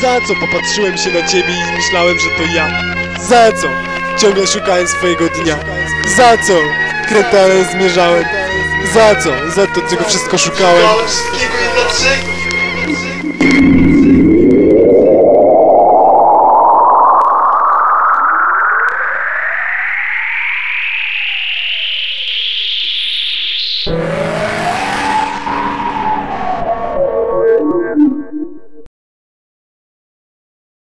Za co popatrzyłem się na ciebie i myślałem, że to ja? Za co? Ciągle szukałem swojego dnia. Za co? Kretanem zmierzałem. Za co? Za to, czego wszystko szukałem.